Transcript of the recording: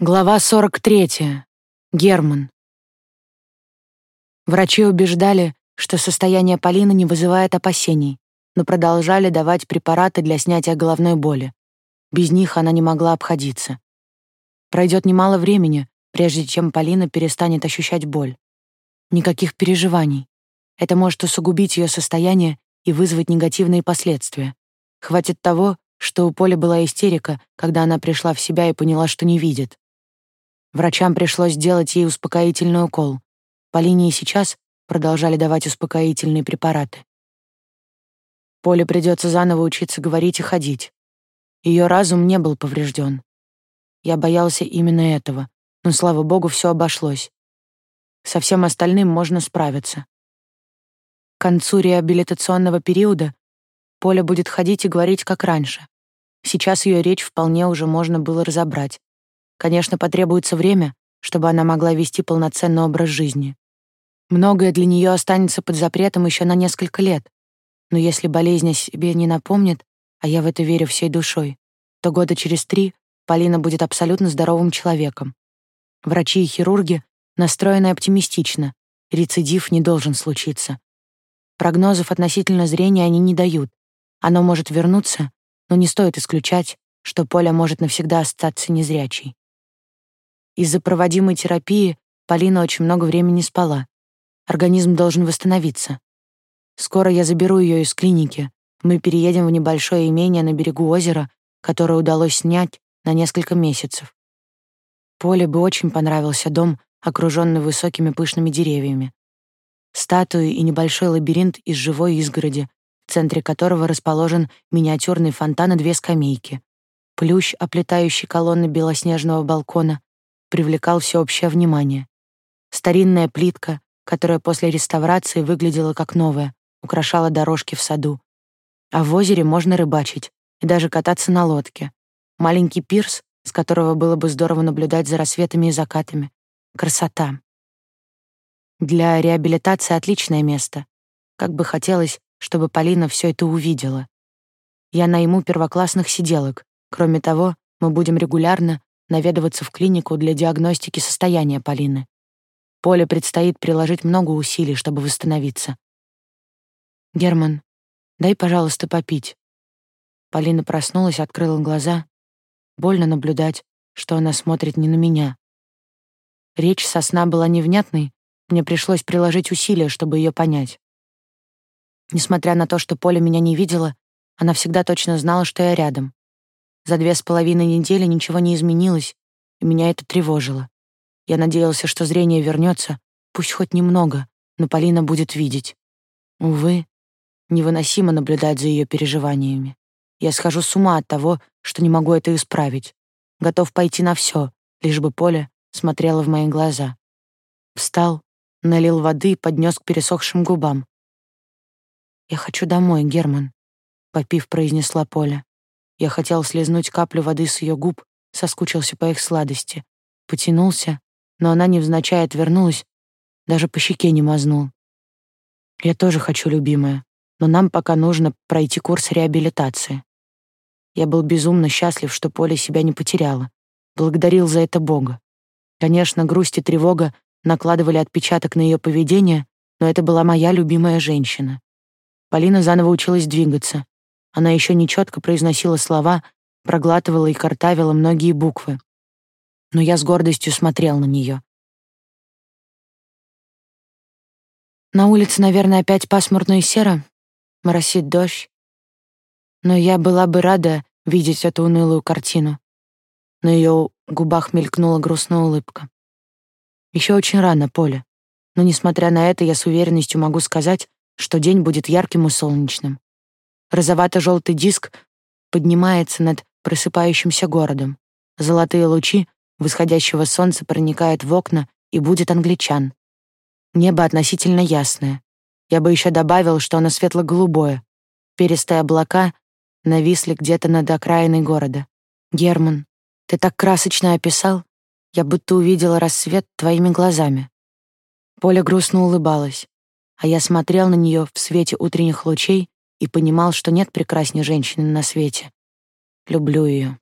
Глава 43. Герман. Врачи убеждали, что состояние Полины не вызывает опасений, но продолжали давать препараты для снятия головной боли. Без них она не могла обходиться. Пройдет немало времени, прежде чем Полина перестанет ощущать боль. Никаких переживаний. Это может усугубить ее состояние и вызвать негативные последствия. Хватит того, что у Поли была истерика, когда она пришла в себя и поняла, что не видит. Врачам пришлось сделать ей успокоительный укол. Полине и сейчас продолжали давать успокоительные препараты. Поле придется заново учиться говорить и ходить. Ее разум не был поврежден. Я боялся именно этого, но, слава богу, все обошлось. Со всем остальным можно справиться. К концу реабилитационного периода Поля будет ходить и говорить, как раньше. Сейчас ее речь вполне уже можно было разобрать. Конечно, потребуется время, чтобы она могла вести полноценный образ жизни. Многое для нее останется под запретом еще на несколько лет. Но если болезнь о себе не напомнит, а я в это верю всей душой, то года через три Полина будет абсолютно здоровым человеком. Врачи и хирурги настроены оптимистично. Рецидив не должен случиться. Прогнозов относительно зрения они не дают. Оно может вернуться, но не стоит исключать, что Поля может навсегда остаться незрячей. Из-за проводимой терапии Полина очень много времени спала. Организм должен восстановиться. Скоро я заберу ее из клиники. Мы переедем в небольшое имение на берегу озера, которое удалось снять на несколько месяцев. Поле бы очень понравился дом, окруженный высокими пышными деревьями. Статуи и небольшой лабиринт из живой изгороди, в центре которого расположен миниатюрный фонтан и две скамейки. Плющ, оплетающий колонны белоснежного балкона, привлекал всеобщее внимание. Старинная плитка, которая после реставрации выглядела как новая, украшала дорожки в саду. А в озере можно рыбачить и даже кататься на лодке. Маленький пирс, с которого было бы здорово наблюдать за рассветами и закатами. Красота. Для реабилитации отличное место. Как бы хотелось, чтобы Полина все это увидела. Я найму первоклассных сиделок. Кроме того, мы будем регулярно наведываться в клинику для диагностики состояния Полины. Поле предстоит приложить много усилий, чтобы восстановиться. «Герман, дай, пожалуйста, попить». Полина проснулась, открыла глаза. Больно наблюдать, что она смотрит не на меня. Речь со сна была невнятной, мне пришлось приложить усилия, чтобы ее понять. Несмотря на то, что Поля меня не видела, она всегда точно знала, что я рядом. За две с половиной недели ничего не изменилось, и меня это тревожило. Я надеялся, что зрение вернется, пусть хоть немного, но Полина будет видеть. Увы, невыносимо наблюдать за ее переживаниями. Я схожу с ума от того, что не могу это исправить. Готов пойти на все, лишь бы Поля смотрела в мои глаза. Встал, налил воды и поднес к пересохшим губам. «Я хочу домой, Герман», — попив, произнесла Поля. Я хотел слезнуть каплю воды с ее губ, соскучился по их сладости. Потянулся, но она невзначай отвернулась, даже по щеке не мазнул. Я тоже хочу, любимая, но нам пока нужно пройти курс реабилитации. Я был безумно счастлив, что Поля себя не потеряла. Благодарил за это Бога. Конечно, грусть и тревога накладывали отпечаток на ее поведение, но это была моя любимая женщина. Полина заново училась двигаться. Она еще нечетко произносила слова, проглатывала и картавила многие буквы. Но я с гордостью смотрел на нее. На улице, наверное, опять пасмурно и серо, моросит дождь. Но я была бы рада видеть эту унылую картину. На ее губах мелькнула грустная улыбка. Еще очень рано, Поле. Но, несмотря на это, я с уверенностью могу сказать, что день будет ярким и солнечным. Розовато-желтый диск поднимается над просыпающимся городом. Золотые лучи восходящего солнца проникают в окна и будет англичан. Небо относительно ясное. Я бы еще добавил, что оно светло-голубое. Перистые облака нависли где-то над окраиной города. Герман, ты так красочно описал, я будто увидела рассвет твоими глазами. Поля грустно улыбалась, а я смотрел на нее в свете утренних лучей и понимал, что нет прекрасней женщины на свете. Люблю ее.